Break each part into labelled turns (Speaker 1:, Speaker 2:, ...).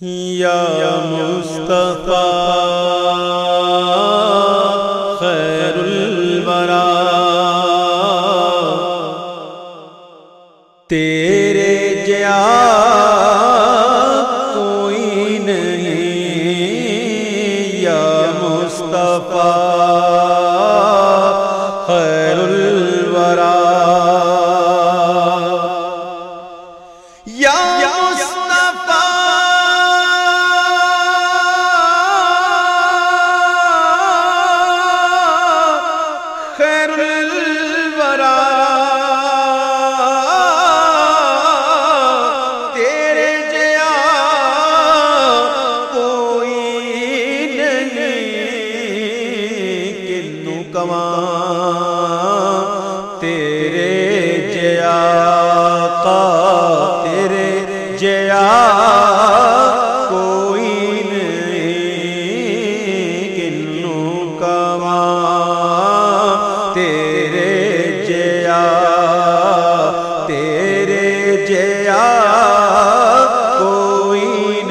Speaker 1: یا مصطفیٰ خیر الورا تیرے جیا کوئی نہیں یا مصطفیٰ۔ کنو تیرے جیا کا تیرے جیا کوئی نہیں کنو تیرے جیا تیرے جیا کوئی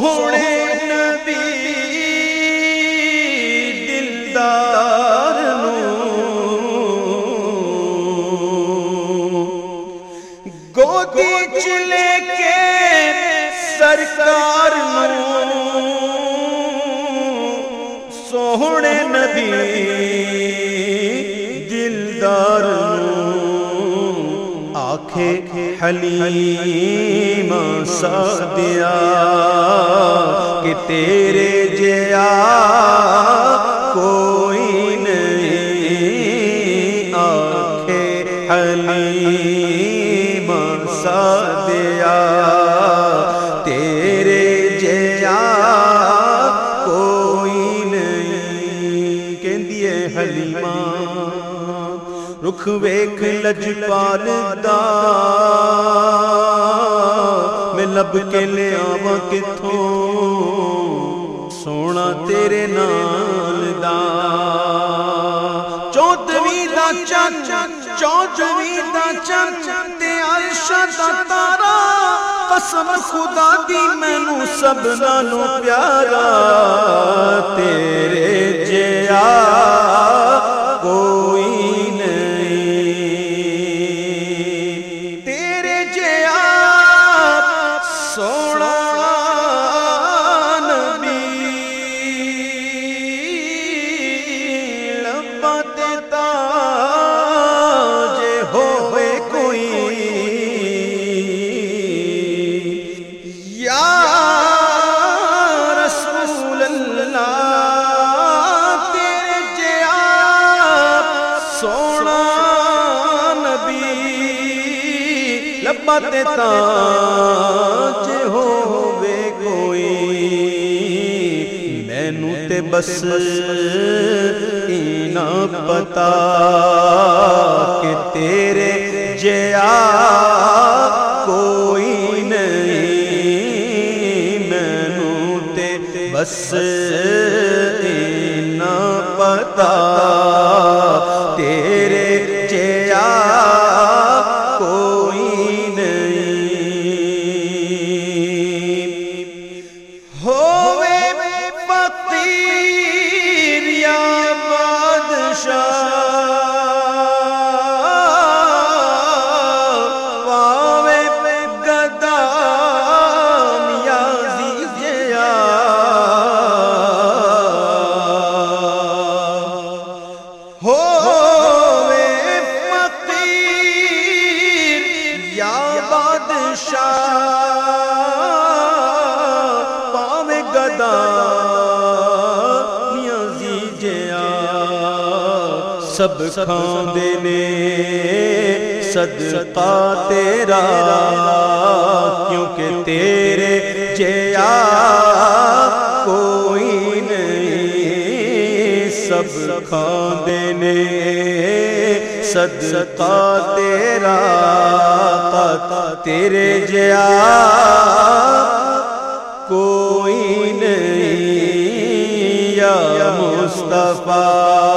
Speaker 1: سونے نبی دلدار نو گودی چلے کے سرکار نو سونے نبی دلدار آکھے حلیم سادیا کہ تیرے جیا کوئی نہیں۔ آکھے حلیم سادیا تیرے جیا کوئی نہیں۔ کہندی ہے حلیمہ۔ رخ ویکھ لجپال دا۔ میں لب کے لے آواں کتھوں۔ سونا تیرے نال دا۔ چودویں دا چن چودویں دا چن تے عائشہ دا تارا۔ قسم خدا دی، مینوں سب نالوں پیارا۔ تیرے جیا لبا دیتا جے کوئی مینو تے بس اینا پتا کہ تیرے جیا کوئی نہیں مینو تے بس فقیر یا بادشاہ واوے گدا نیازی فقیر یا بادشاہ۔ سب کھاندے نے، صدقہ تیرا۔ کیونکہ تیرے جیا کوئی نہیں، سب کھاندے نے، صدقہ تیرا۔ تیرے جیا کوئی نہیں، یا مصطفیٰ۔